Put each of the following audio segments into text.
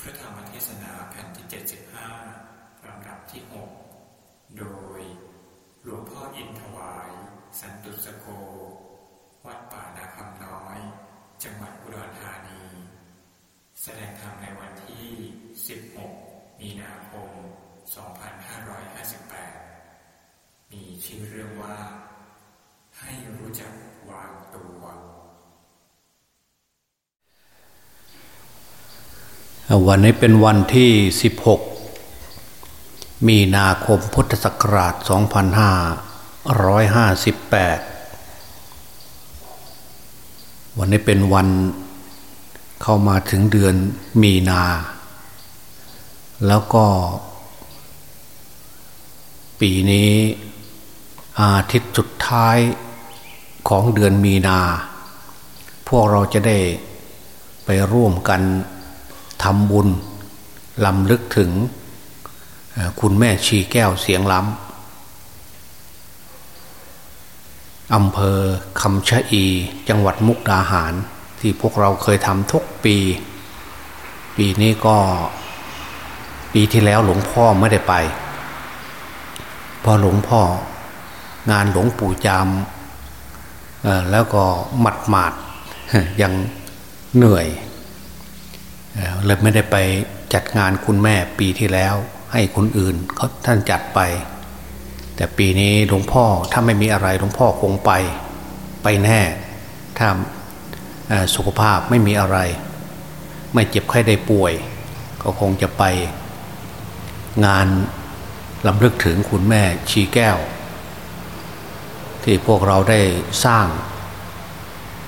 พระธรรมเทศนาแผ่นที่ 75 ลำดับที่ 6 โดยหลวงพ่ออินถวาย สันตุสโก วัดป่านาคำน้อย จังหวัดอุดรธานี แสดงธรรมในวันที่ 16 มีนาคม 2558 มีชื่อเรื่องว่า ให้รู้จักวางตัว วันนี้เป็นวันที่ 16 มีนาคมพุทธศักราช 2558 วันนี้เป็นวันเข้ามาถึงเดือนมีนา แล้วก็ ปีนี้อาทิตย์สุดท้ายของเดือนมีนา พวกเราจะได้ไปร่วมกัน ทำบุญลำลึกถึงคุณแม่ชีแก้วเสียงล้ำอำเภอคำชะอี จังหวัดมุกดาหาร ที่พวกเราเคยทำทุกปี ปีนี้ก็ปีที่แล้วหลวงพ่อไม่ได้ไปเพราะหลวงพ่องานหลวงปู่จามแล้วก็หมัดหมาดยังเหนื่อย เลยไม่ได้ไปจัดงานคุณแม่ปีที่แล้ว ให้คนอื่นเขาท่านจัดไป แต่ปีนี้หลวงพ่อถ้าไม่มีอะไรหลวงพ่อคงไปไปแน่ถ้าสุขภาพไม่มีอะไร ไม่เจ็บไข้ได้ป่วย ก็คงจะไป งานลำลึกถึงคุณแม่ชีแก้ว ที่พวกเราได้สร้าง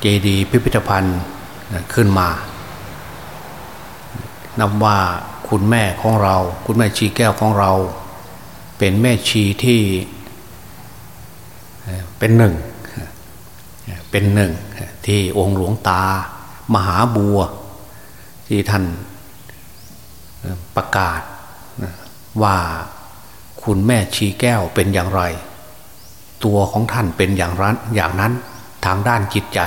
เจดีย์พิพิธภัณฑ์ขึ้นมา นับว่าคุณแม่ของเรา คุณแม่ชีแก้วของเรา เป็นแม่ชีที่เป็นหนึ่ง เป็นหนึ่งที่องค์หลวงตา มหาบัว ที่ท่านประกาศว่าคุณแม่ชีแก้วเป็นอย่างไร ตัวของท่านเป็นอย่างนั้นอย่างนั้นทางด้านจิตใจ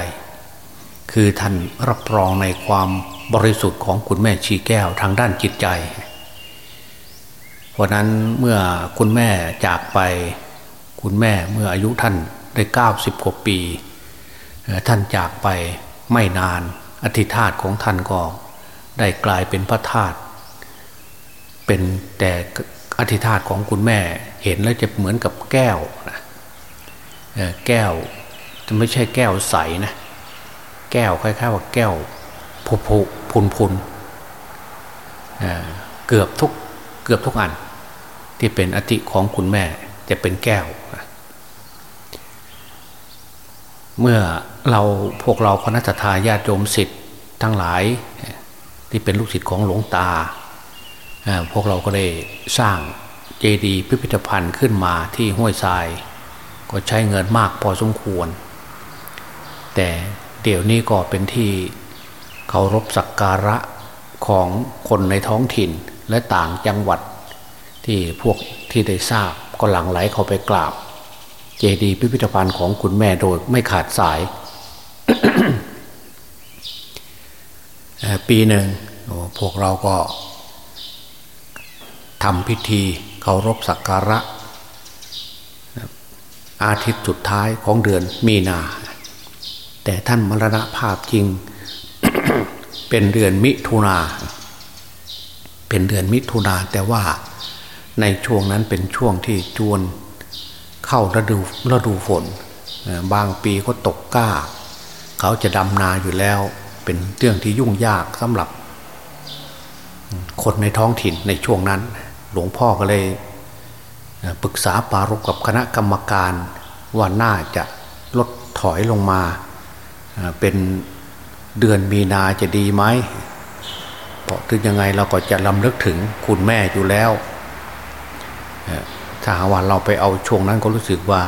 คือท่านรับรองในความบริสุทธิ์ของคุณแม่ชีแก้วทางด้านจิตใจ เพราะนั้นเมื่อคุณแม่จากไปคุณแม่เมื่ออายุท่านได้เก้าสิบกว่าปี ท่านจากไปไม่นานอธิธาตของท่านก็ได้กลายเป็นพระธาตุเป็นแต่อธิธาตของคุณแม่เห็นแล้วจะเหมือนกับแก้วนะแก้วจะไม่ใช่แก้วใสนะ แก้วคล้ายๆว่าแก้วผุผุพุนพุนเกือบทุกเกือบทุกอัน ที่เป็นอติของคุณแม่จะเป็นแก้ว เมื่อเราพวกเราคณะทาญาติโยมสิทธิ์ทั้งหลายที่เป็นลูกศิษย์ของหลวงตา พวกเราก็ได้สร้างเจดีย์พิพิธภัณฑ์ขึ้นมาที่ห้วยทราย ก็ใช้เงินมากพอสมควร แต่ เดี๋ยวนี้ก็เป็นที่เคารพสักการะของคนในท้องถิ่นและต่างจังหวัด ที่พวกที่ได้ทราบก็หลั่งไหลเข้าไปกราบ เจดีย์พิพิธภัณฑ์ของคุณแม่โดยไม่ขาดสาย ปีหนึ่งพวกเราก็ทำพิธีเคารพสักการะ อาทิตย์สุดท้ายของเดือนมีนา แต่ท่านมรณภาพจริง เป็นเดือนมิถุนาเป็นเดือนมิถุนาแต่ว่าในช่วงนั้นเป็นช่วงที่จวนเข้าฤดูฤดูฝน บางปีก็ตกก้า เขาจะดำนาอยู่แล้ว เป็นเรื่องที่ยุ่งยากสำหรับ คนในท้องถิ่นในช่วงนั้น หลวงพ่อก็เลยปรึกษาปารกกับคณะกรรมการว่าน่าจะลดถอยลงมา เป็นเดือนมีนาจะดีไหมเพราะถึงยังไงเราก็จะลำลึกถึงคุณแม่อยู่แล้ว ถ้าหาวันเราไปเอาช่วงนั้นก็รู้สึกว่า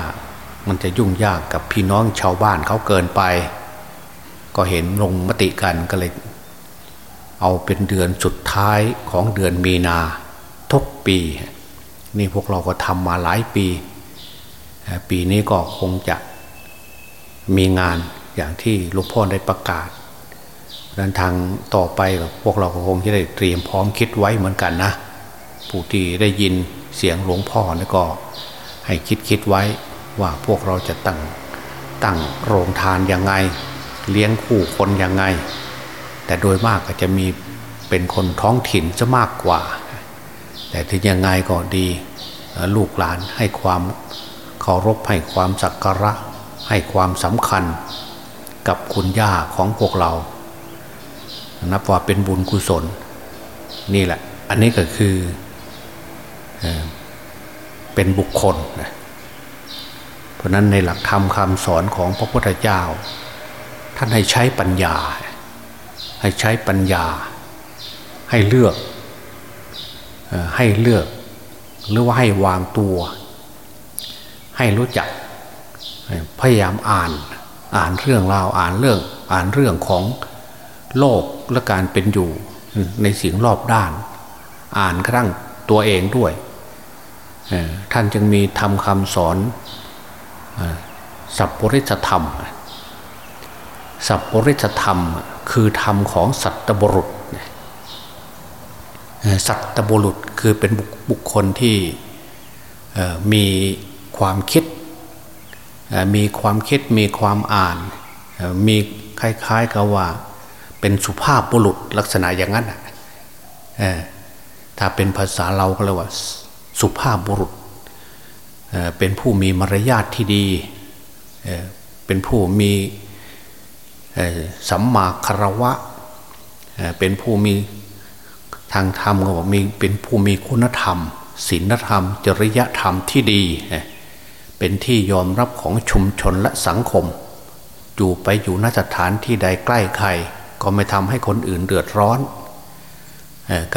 มันจะยุ่งยากกับพี่น้องชาวบ้านเขาเกินไป ก็เห็นลงมติกันก็เลยเอาเป็นเดือนสุดท้ายของเดือนมีนาทุกปี นี่พวกเราก็ทำมาหลายปี ปีนี้ก็คงจะมีงาน อย่างที่หลวงพ่อได้ประกาศเดินทางต่อไปพวกเราคงจะได้เตรียมพร้อมคิดไว้เหมือนกันนะ ผู้ที่ได้ยินเสียงหลวงพ่อแล้วก็ให้คิดคิดไว้ว่าพวกเราจะตั้งตั้งโรงทานยังไง เลี้ยงคู่คนยังไง แต่โดยมากก็จะมีเป็นคนท้องถิ่นจะมากกว่า แต่ถึงยังไงก็ดีลูกหลานให้ความเคารพให้ความสักการะให้ความสำคัญ กับคุณย่าของพวกเรา นับว่าเป็นบุญกุศล นี่แหละ อันนี้ก็คือเป็นบุคคลนะเพราะนั้นในหลักธรรมคำสอนของพระพุทธเจ้า ท่านให้ใช้ปัญญา ให้ใช้ปัญญา ให้เลือกให้เลือก หรือว่าให้วางตัว ให้รู้จักพยายามอ่าน อ่านเรื่องราวอ่านเรื่องอ่านเรื่องของโลกและการเป็นอยู่ในสิ่งรอบด้าน อ่านกระทั่งตัวเองด้วย ท่านจึงมีทำคำสอนสัพปริสธรรม สัพปริสธรรมคือธรรมของสัตบุรุษ สัตบุรุษคือเป็นบุคคลที่มีความคิด มีความคิดมีความอ่าน มีคล้ายๆกับว่า เป็นสุภาพบุรุษลักษณะอย่างนั้นถ้าเป็นภาษาเราก็เรียกว่า สุภาพบุรุษเป็นผู้มีมารยาทที่ดี เป็นผู้มีสัมมาคารวะ เป็นผู้มีทางธรรมก็บอกมีเป็นผู้มีคุณธรรมศีลธรรม จริยธรรมที่ดี เป็นที่ยอมรับของชุมชนและสังคม อยู่ไปอยู่นสถานที่ใดใกล้ใคร ก็ไม่ทำให้คนอื่นเดือดร้อน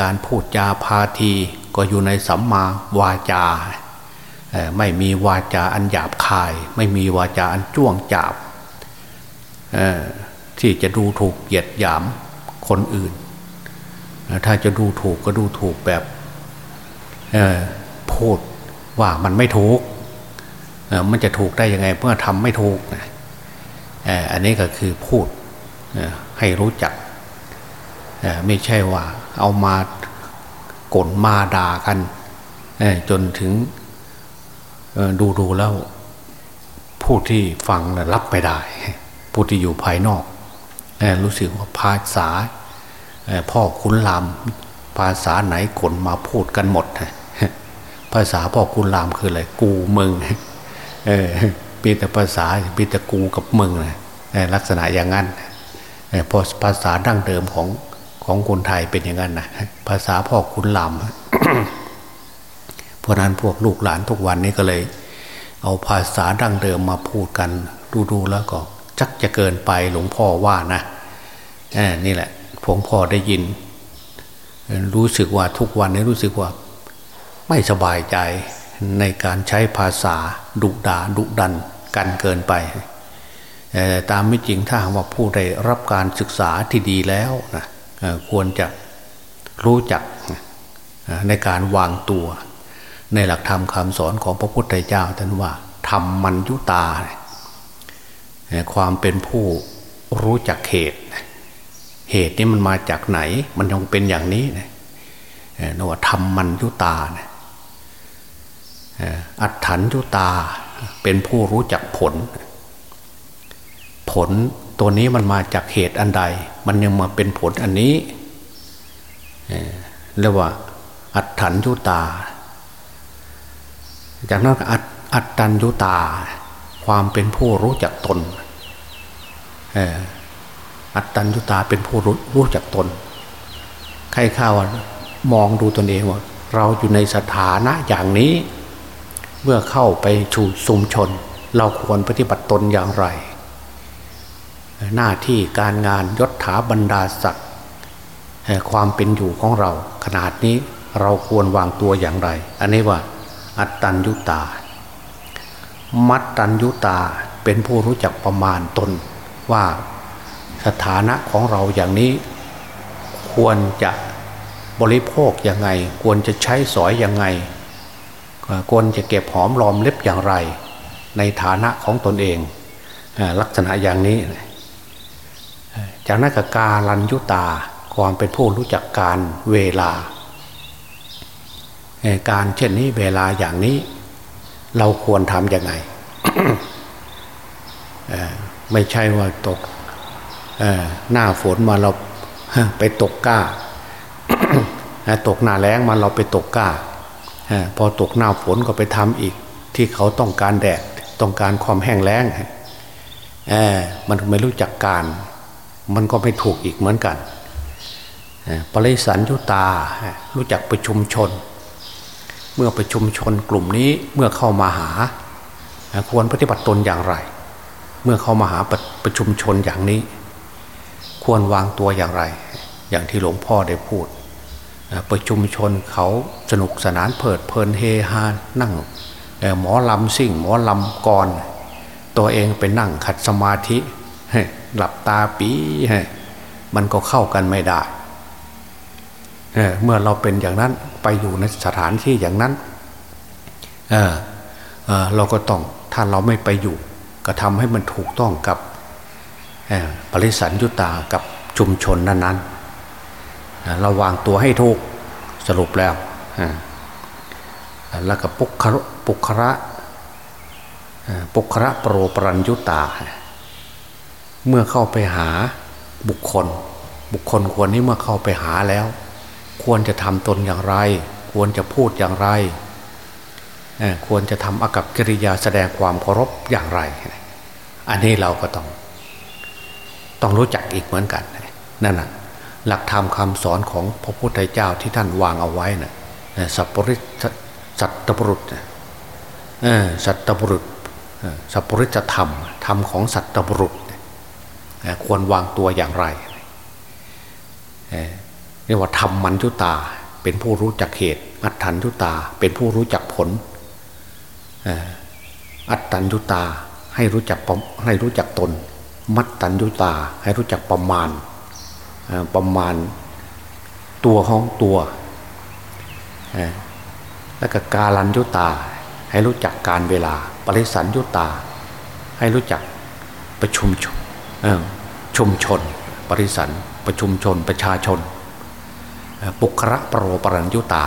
การพูดจาพาทีก็อยู่ในสัมมาวาจา ไม่มีวาจาอันหยาบคาย ไม่มีวาจาอันจ้วงจาบที่จะดูถูกเหยียดหยามคนอื่น ถ้าจะดูถูกก็ดูถูกแบบพูดว่ามันไม่ถูก มันจะถูกได้ยังไงเมื่อทำไม่ถูกนะอันนี้ก็คือพูดให้รู้จัก ไม่ใช่ว่าเอามากลมาด่ากันจนถึงดูดูแล้ว ผู้ที่ฟังรับไม่ได้ ผู้ที่อยู่ภายนอก รู้สึกว่าภาษาพ่อคุณลามภาษาไหนกลมาพูดกันหมด ภาษาพ่อคุณลามคืออะไรกูมึง เออมีแต่ภาษามีแต่กูกับมึงนะลักษณะอย่างนั้นพอภาษาดั้งเดิมของของคนไทยเป็นอย่างนั้นนะภาษาพ่อคุณลามเพราะนั้นพวกลูกหลานทุกวันนี้ก็เลย เอาภาษาดั้งเดิมมาพูดกันดูๆแล้วก็จักจะเกินไปหลวงพ่อว่านะนี่แหละผมพ่อได้ยิน รู้สึกว่าทุกวันนี้รู้สึกว่า ไม่สบายใจ ในการใช้ภาษาดุดาดุดันกันเกินไป ตามไม่จริงถ้าว่าผู้ใดรับการศึกษาที่ดีแล้วนะควรจะรู้จักในการวางตัว ในหลักธรรมคำสอนของพระพุทธเจ้าท่านว่าทำมันยุตา ความเป็นผู้รู้จักเหตุ เหตุนี้มันมาจากไหน มันยังเป็นอย่างนี้นะนว่าทำมันยุตา อัฏฐันยุตาเป็นผู้รู้จักผล ผลตัวนี้มันมาจากเหตุอันใด มันยังมาเป็นผลอันนี้เรียกว่าอัฏฐันยุตา จากนั้นอัตอัตตัญยุตา ความเป็นผู้รู้จักตนอัตตัญยุตาเป็นผู้รู้รู้จักตน ใครข้าวมองดูตนเองว่า เราอยู่ในสถานะอย่างนี้ เมื่อเข้าไปชูสุมชน เราควรปฏิบัติตนอย่างไร หน้าที่การงานยศถาบรรดาศักดิ์ความเป็นอยู่ของเรา ขนาดนี้เราควรวางตัวอย่างไร อันนี้ว่า อัตตัญยุตา มัตตัญยุตาเป็นผู้รู้จักประมาณตนว่าสถานะของเราอย่างนี้ ควรจะบริโภคยังไง ควรจะใช้สอยยังไง ควรจะเก็บหอมรอมเล็บอย่างไร ในฐานะของตนเองลักษณะอย่างนี้ จากนั้นกกาลัญยุตาความเป็นผู้รู้จักการเวลา การเช่นนี้เวลาอย่างนี้ เราควรทำยังไงไม่ใช่ว่าตกหน้าฝนมาเราไปตกก้าตกหน้าแรงมาเราไปตกก้า พอตกหน้าฝนก็ไปทำอีก ที่เขาต้องการแดดต้องการความแห้งแล้งมันไม่รู้จักการ มันก็ไม่ถูกอีกเหมือนกันปริสันยุตารู้จักประชุมชน เมื่อประชุมชนกลุ่มนี้เมื่อเข้ามาหา ควรปฏิบัติตนอย่างไร เมื่อเข้ามาหาปรประชุมชนอย่างนี้ ควรวางตัวอย่างไร อย่างที่หลวงพ่อได้พูด ประชุมชนเขาสนุกสนานเพิดเพลินเฮฮานั่งหมอลำซิ่งหมอลำกรตัวเองไปนั่งขัดสมาธิหลับตาปีมันก็เข้ากันไม่ได้เมื่อเราเป็นอย่างนั้นไปอยู่ในสถานที่อย่างนั้นเเราก็ต้องถ้าเราไม่ไปอยู่ ก็ทำให้มันถูกต้องกับปริสันยุตากับชุมชนนั้นๆ ราวางตัวให้ถูกสรุปแล้วแล้วก็ปุคระปุคระปุคระโปรปรัญยุตา เมื่อเข้าไปหาบุคคล บุคคลควรนี้เมื่อเข้าไปหาแล้ว ควรจะทำตนอย่างไร ควรจะพูดอย่างไรควรจะทำอากับกิริยาแสดงความเคารพอย่างไร อันนี้เราก็ต้อง ต้องรู้จักอีกเหมือนกัน นั่นแหะ หลักธรรมคำสอนของพระพุทธเจ้าที่ท่านวางเอาไว้นะ่ะสัพปริสัตตบรุษสัตตบรุษสัพปริจธรรมธรรมของสัตตบรุษควรวางตัวอย่างไรเรียกว่าธรรมมันทุตา เป็นผู้รู้จักเหตุ อัตถัญทุตา เป็นผู้รู้จักผลอัตตัญญุตาให้รู้จักให้รู้จักตน มัตตัญญุตาให้รู้จักประมาณ ประมาณตัวของตัว แล้วก็กาลัญยุตา ให้รู้จักการเวลา ปริสันยุตา ให้รู้จักประชุมชนชุมชน ปริสันประชุมชนประชาชน ปุคระปรโรปรัญยุตา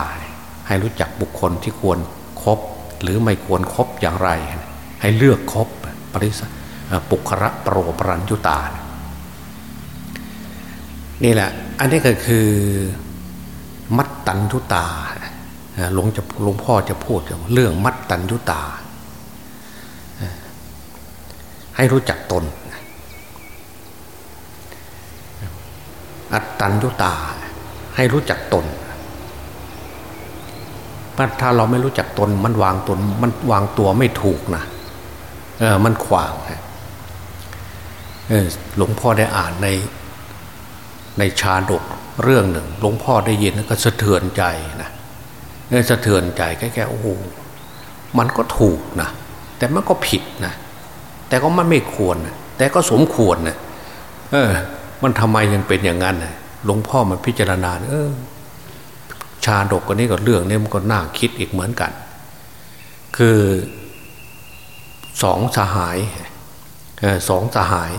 ให้รู้จักบุคคลที่ควรครบหรือไม่ควรครบอย่างไร ให้เลือกครบปริสปุคระปรโรปรัญยุตา นี่แหละ อันนี้ก็คือมัตตัญญุตาหลวงจะหลวงพ่อจะพูดเรื่องมัตตัญญุตา ให้รู้จักตน อัตตัญญุตา ให้รู้จักตนถ้าเราไม่รู้จักตนมันวางตนมันวางตัวไม่ถูกนะเออมันขวางเออหลวงพ่อได้อ่านใน ในชาดกเรื่องหนึ่งหลวงพ่อได้ยินก็สะเทือนใจนะเออสะเทือนใจแค่โอ้โหมันก็ถูกนะแต่มันก็ผิดนะแต่ก็มันไม่ควรนะแต่ก็สมควรนะเออ มันทำไมยังเป็นอย่างนั้นนะหลวงพ่อมันพิจารณาเออ ชาดกกันนี้ก็เรื่องนี้มันก็น่าคิดอีกเหมือนกัน คือสองสหายสองสหาย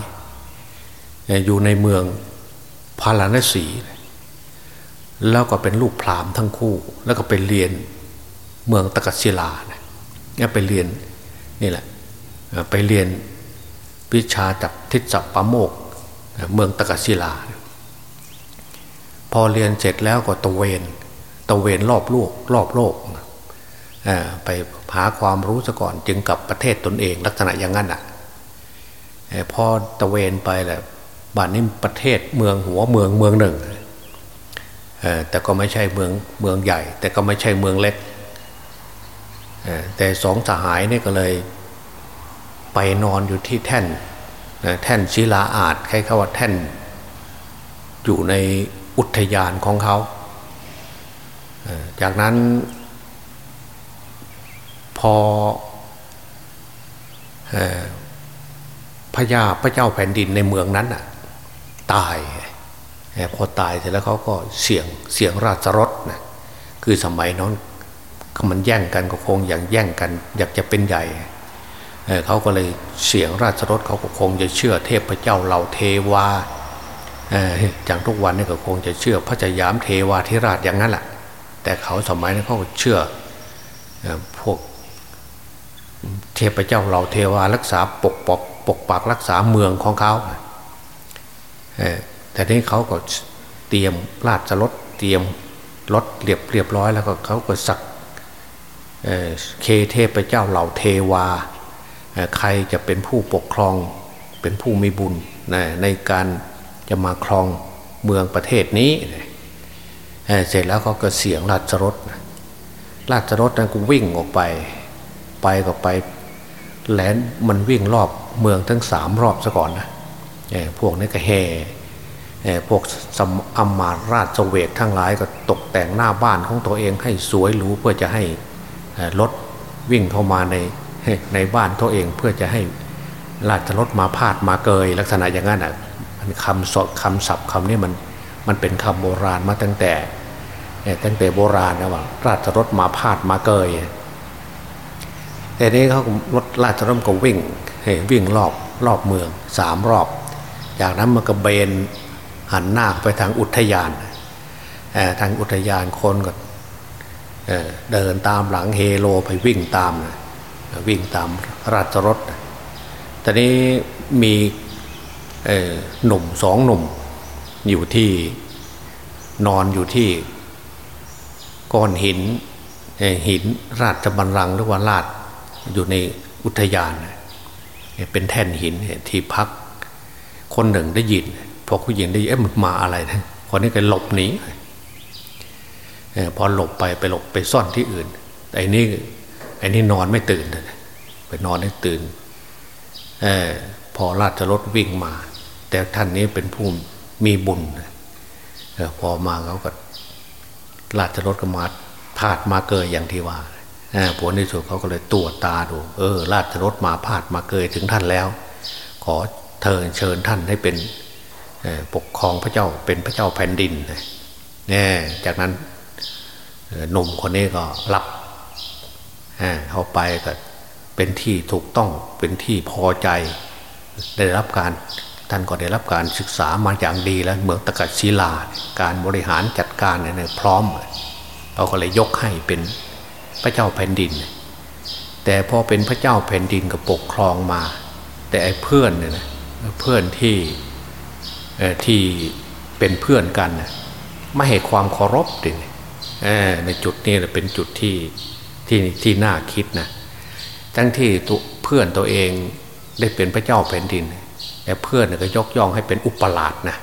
อยู่ในเมือง พาราณสี แล้วก็เป็นลูกพรามทั้งคู่ แล้วก็ไปเรียนเมืองตะกัศิลาเนี่ยไปเรียนนี่แหละไปเรียนวิชาจากทิศปะโมกเมืองตะกัศิลา พอเรียนเสร็จแล้วก็ตะเวนตะเวนรอบโลกรอบโลกไปหาความรู้ซะก่อนจึงกลับประเทศตนเอง ลักษณะอย่างนั้นอะพอตะเวนไปแหละ บ้านนี้ประเทศเมืองหัวเมืองเมืองหนึ่งแต่ก็ไม่ใช่เมืองเมืองใหญ่ แต่ก็ไม่ใช่เมืองเล็กแต่สองสหายนี่ก็เลยไปนอนอยู่ที่แท่นแท่นศิลาอาจใครเขาว่าแท่น อยู่ในอุทยานของเขา จากนั้น พอพระยาพระเจ้าแผ่นดินในเมืองนั้น ตายพอตายเสร็จแล้วเขาก็เสียงเสียงราชรถนะคือสมัยนั้นมันแย่งกันก็คงอย่างแย่งกัน อยากจะเป็นใหญ่เขาก็เลยเสียงราชรถเขาก็คงจะเชื่อเทพเจ้าเหล่าเทวาอย่างทุกวันนี่ก็คงจะเชื่อพระจยามเทวาธิราชอย่างนั้นแหละแต่เขาสมัยนั้นเขาเชื่อพวกเทพเจ้าเราเทวารักษาปกปกปกปักรักษาเมืองของเขา แต่นี้เขาก็เตรียมราชรถเตรียมรถเรียบเรียบร้อยแล้วก็เขาก็สักเคเทพเจ้าเหล่าเทวา ใครจะเป็นผู้ปกครองเป็นผู้มีบุญในการจะมาครองเมืองประเทศนี้ เสร็จแล้วเขาก็เสียงราชรถราชรถนั้นก็วิ่งออกไป ไปก็ไปแหลนมันวิ่งรอบเมืองทั้งสามรอบซะก่อนนะ พวกนี้ก็แห่พวกสมอมมาราชเวกทั้งหลายก็ตกแต่งหน้าบ้านของตัวเองให้สวยหรูเพื่อจะให้รถวิ่งเข้ามาในในบ้านตัวเองเพื่อจะให้ราชรถมาพาดมาเกย ลักษณะอย่างนั้นอะคำสดคำศัพท์คำนี้มันมันเป็นคำโบราณมาตั้งแต่ตั้งแต่โบราณนะว่า ราชรถมาพาดมาเกย แต่นี้เขารถราชรถก็วิ่งวิ่งรอบรอบเมืองสามรอบ จากนั้นมันก็เบนหันหน้าไปทางอุทยานทางอุทยานคนก็เดินตามหลังเฮโลไปวิ่งตามวิ่งตามราชรถตอนนี้มีหนุ่มสองหนุ่มอยู่ที่นอนอยู่ที่ก้อนหินหินราชบัลลังก์หรือว่าราชอยู่ในอุทยาน เป็นแท่นหินที่พัก คนหนึ่งได้ยิน พอผู้หญิงได้ยินเอ๊ะมันมาอะไรนะคนนี้ก็หลบหนีพอหลบไปไปหลบไปซ่อนที่อื่นไอ้นี่ไอ้นี่นอนไม่ตื่นไปนอนให้ตื่นอพอราชรถวิ่งมา แต่ท่านนี้เป็นผู้มีบุญพอมาเขาก็ราชรถก็มาพาดมาเกยอย่างที่ว่าผลในสุดเขาก็เลยตรวจตาดู เออ ราชรถมาพาดมาเกยถึงท่านแล้ว ขอ เทิญเชิญท่านให้เป็นปกครองพระเจ้าเป็นพระเจ้าแผ่นดินเนี่ยจากนั้นหนุ่มคนนี้ก็รับเข้าไปก็เป็นที่ถูกต้องเป็นที่พอใจ ได้รับการท่านก็ได้รับการศึกษามาอย่างดีแล้วเมืองตะกัศิลา การบริหารจัดการเนี่ยพร้อมเราก็เลยยกให้เป็นพระเจ้าแผ่นดิน แต่พอเป็นพระเจ้าแผ่นดินก็ปกครองมา แต่ไอ้เพื่อนเนี่ยนะ เพื่อนที่ที่เป็นเพื่อนกันไม่ให้ความเคารพดิในจุดนี้เป็นจุดที่ที่ที่น่าคิดนะทั้งที่เพื่อนตัวเองได้เป็นพระเจ้าแผ่นดิน แต่เพื่อนก็ยกย่องให้เป็นอุปราชนะ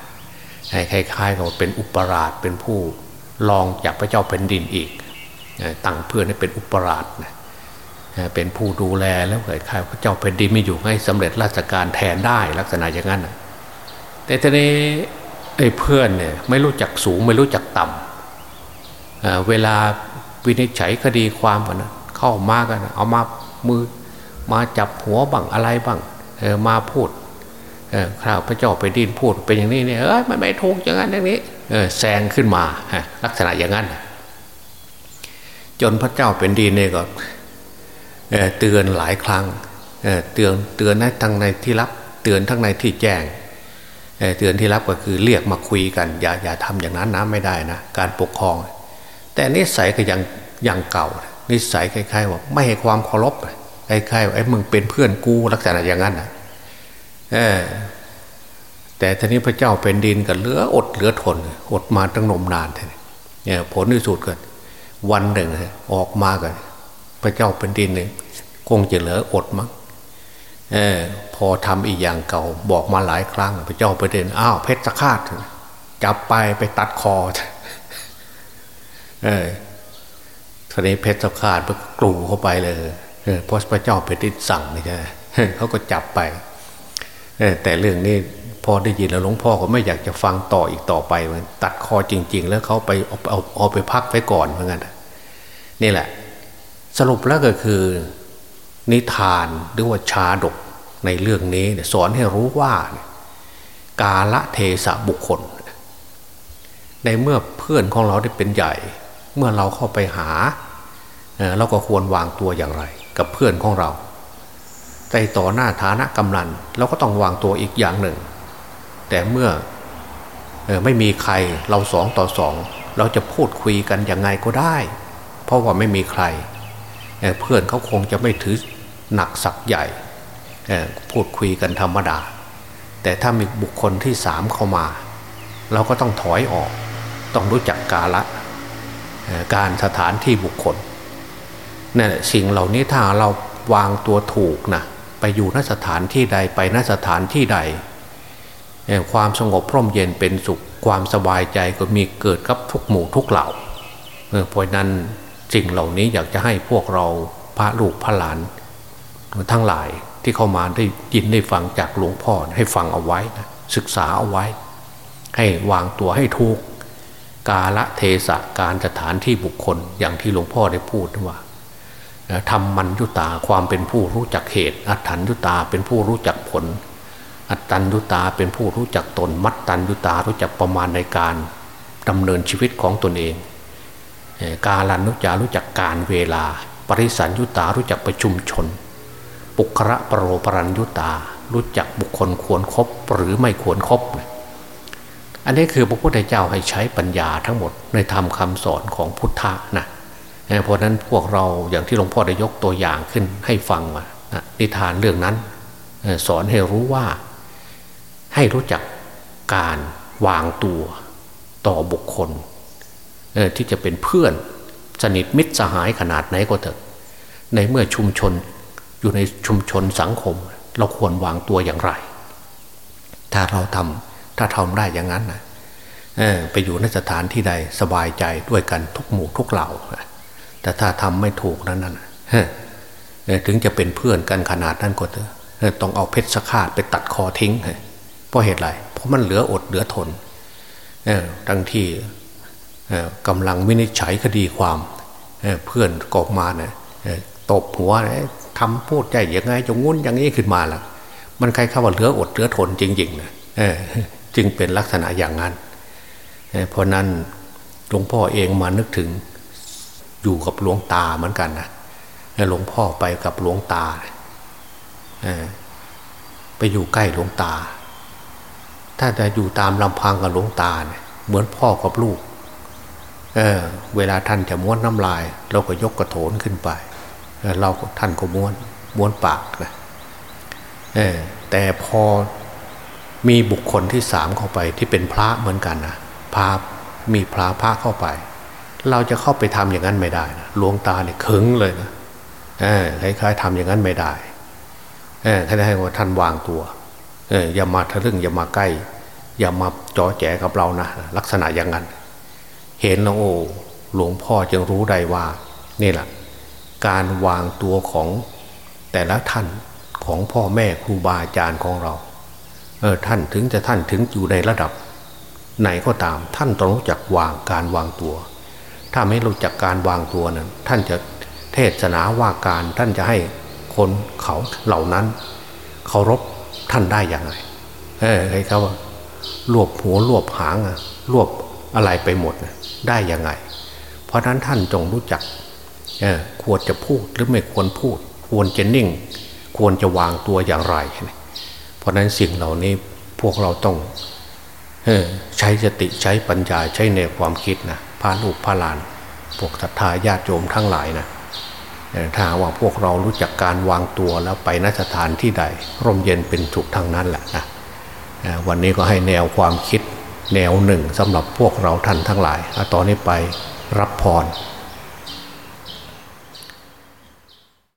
คล้ายๆกับเป็นอุปราชเป็นผู้รองจากพระเจ้าแผ่นดินอีกตั้งเพื่อนให้เป็นอุปราชนะ เป็นผู้ดูแลแล้วคล้ายๆพระเจ้าแผ่นดินไม่อยู่ให้สำเร็จราชการแทนได้ลักษณะอย่างนั้นแต่ทีนี้ไอ้เพื่อนเนี่ยไม่รู้จักสูงไม่รู้จักต่ำเวลาวินิจฉัยคดีความกันนะเข้ามากันเอามามือมาจับหัวบังอะไรบ้างเออมาพูดข้าวพระเจ้าไปดินพูดเป็นอย่างนี้เนี่ยเออมันไม่ถูกอย่างนั้นอย่างนี้เออแซงขึ้นมาลักษณะอย่างนั้น จนพระเจ้าเป็นดินเนี่ยก็ เตือนหลายครั้งเตือนเตือนทั้งในที่รับ เตือนทั้งในที่แจ้งเตือนที่รับก็คือเรียกมาคุยกัน อย่าอย่าทำอย่างนั้นนะไม่ได้นะการปกครอง แต่นิสัยก็ยังยังเก่า นิสัยคล้ายๆว่าไม่ให้ความเคารพคล้ายๆไอ้มึงเป็นเพื่อนกูลักษณะอย่างนั้นนะเออแต่ทีนี้พระเจ้าเป็นดินกันเหลืออดเหลือทน อดมาตั้งนมนานเนี่ยผลที่สุดกันวันหนึ่งออกมากัน พระเจ้าเป็นดินเนี่ยคงจะเหลืออดมั้งเออพอทำอีกอย่างเก่าบอกมาหลายครั้ง พระเจ้าไปเดินอ้าวเพชรฆาตจับไปไปตัดคอเออทีนี้เพชรฆาตไปกลูเข้าไปเลยเออพอพระเจ้าไปดินสั่งนี่ใช่เขาก็จับไปเออแต่เรื่องนี้พอได้ยินแล้วหลวงพ่อก็ไม่อยากจะฟังต่ออีกต่อไปมันตัดคอจริง ๆ แล้วเขาไปเอาเอาเอาไปพักไว้ก่อนเหมือนกันนี่แหละ สรุปแล้วก็คือนิทานหรือว่าชาดกในเรื่องนี้สอนให้รู้ว่ากาละเทสะบุคคล ในเมื่อเพื่อนของเราได้เป็นใหญ่ เมื่อเราเข้าไปหาเราก็ควรวางตัวอย่างไร กับเพื่อนของเราในต่อหน้าฐานะกำนันเราก็ต้องวางตัวอีกอย่างหนึ่ง แต่เมื่อไม่มีใครเราสองต่อสอง เราจะพูดคุยกันยังไงก็ได้ เพราะว่าไม่มีใคร เพื่อนเขาคงจะไม่ถือหนักสักใหญ่พูดคุยกันธรรมดา แต่ถ้ามีบุคคลที่สามเข้ามา เราก็ต้องถอยออก ต้องรู้จักกาละการสถานที่บุคคลนี่นสิ่งเหล่านี้ถ้าเราวางตัวถูกนะไปอยู่นสถานที่ใดไปนสถานที่ใด ความสงบพร่มเย็นเป็นสุขความสบายใจก็มีเกิดกับทุกหมู่ทุกเหล่าเพราะนั้น สิ่งเหล่านี้อยากจะให้พวกเราพระลูกพระหลาน ทั้งหลายที่เข้ามาได้ยินได้ฟังจากหลวงพ่อให้ฟังเอาไว้นะศึกษาเอาไว้ ให้วางตัวให้ถูกกาละเทศะการสถานที่บุคคลอย่างที่หลวงพ่อได้พูดว่าทำมันยุตาความเป็นผู้รู้จักเหตุ อัตถัญยุตาเป็นผู้รู้จักผล อัตตัญยุตาเป็นผู้รู้จักตน มัตตัญยุตารู้จักประมาณในการดำเนินชีวิตของตนเอง กาลันุจารู้จักการเวลา ปริสัญยุตารู้จักประชุมชน ปุคระปรโรปรัญยุตา รู้จักบุคคลควรครบหรือไม่ควรครบ อันนี้คือพระพุทธเจ้าให้ใช้ปัญญาทั้งหมดในธรรมคาสอนของพุทธะนะเพราะนั้นพวกเราอย่างที่หลวงพ่อได้ยกตัวอย่างขึ้นให้ฟังมานิทานเรื่องนั้นสอนให้รู้ว่า ให้รู้จักการวางตัวต่อบุคคล ที่จะเป็นเพื่อนสนิทมิตรสหายขนาดไหนก็เถอะ ในเมื่อชุมชนอยู่ในชุมชนสังคม เราควรวางตัวอย่างไร ถ้าเราทำถ้าทำได้อย่างนั้นนะไปอยู่ในสถานที่ใดสบายใจด้วยกันทุกหมู่ทุกเหล่าแต่ถ้าทำไม่ถูกนั้นน่ะถึงจะเป็นเพื่อนกันขนาดนั้นก็เถอะต้องเอาเพชรสคาดไปตัดคอทิ้งเพราะเหตุไรเพราะมันเหลืออดเหลือทนทั้งที่ กำลังวินิจฉัยคดีความเพื่อนกอกมาเนี่ยตบหัวทำพูดใจยังไงจงงุ้นอย่างนี้ขึ้นมาล้วมันใครเข้าว่าเหลืออดเหลือทนจริงๆนะจึงเป็นลักษณะอย่างนั้นเพราะนั้นหลวงพ่อเองมานึกถึงอยู่กับหลวงตาเหมือนกันนะหลวงพ่อไปกับหลวงตาไปอยู่ใกล้หลวงตา ถ้าจะอยู่ตามลำพังกับหลวงตาเนี่ยเหมือนพ่อกับลูก เเวลาท่านจะม้วนน้ำลาย เราก็ยกกระโถนขึ้นไปเเราท่านก็ม้วนม้วนปากนะแต่พอมีบุคคลที่สามเข้าไปที่เป็นพระเหมือนกันนะพามีพระพระเข้าไป เราจะเข้าไปทำอย่างนั้นไม่ได้นะหลวงตาเนี่ยขึงเลยนะคล้ายๆทำอย่างนั้นไม่ได้ท่านให้ว่าท่านวางตัวอย่ามาทะลึ่งอย่ามาใกล้ อย่ามาจ่อแจกับเรานะลักษณะอย่างนั้น เห็นแล้วโอ้หลวงพ่อจึงรู้ได้ว่านี่แหละการวางตัวของแต่ละท่านของพ่อแม่ครูบาอาจารย์ของเราเออท่านถึงจะท่านถึงอยู่ในระดับ ไหนก็ตามท่านต้องรู้จักวางการวางตัว ถ้าไม่รู้จักการวางตัวนั้นท่านจะเทศนาว่าการท่านจะให้คนเขาเหล่านั้นเคารพท่านได้อย่างไรเออใครเขาว่ารวบหัวรวบหางอะรวบอะไรไปหมด ได้ยังไง เพราะนั้นท่านจงรู้จักควรจะพูดหรือไม่ควรพูด ควรจะนิ่ง ควรจะวางตัวอย่างไร เพราะนั้นสิ่งเหล่านี้พวกเราต้องใช้สติใช้ปัญญาใช้ในความคิดนะพาลูกพาหลาน พวกศรัทธาญาติโยมทั้งหลายนะถ้าว่าพวกเรารู้จักการวางตัวแล้วไปนสถานที่ใด ร่มเย็นเป็นสุขทางนั้นแหละนะวันนี้ก็ให้แนวความคิด แนวหนึ่งสำหรับพวกเราท่านทั้งหลายตอนนี้ไปรับพร